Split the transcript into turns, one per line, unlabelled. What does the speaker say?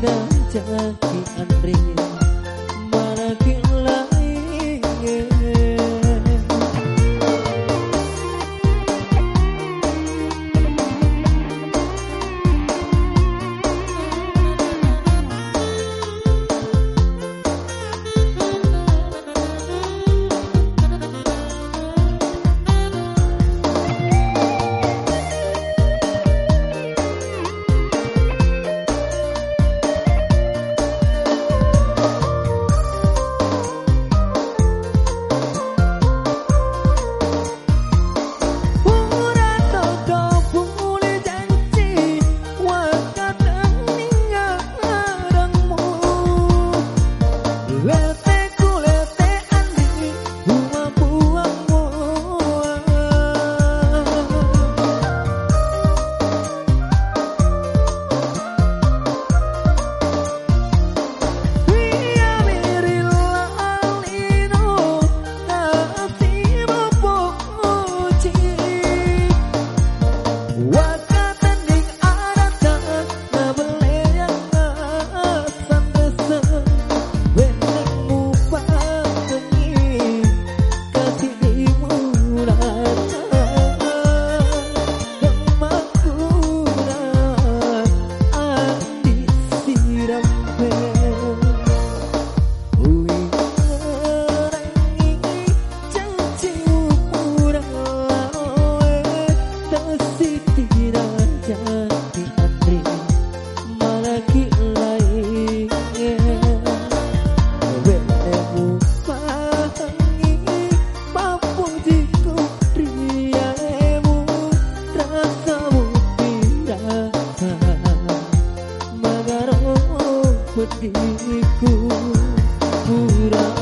pedihku pura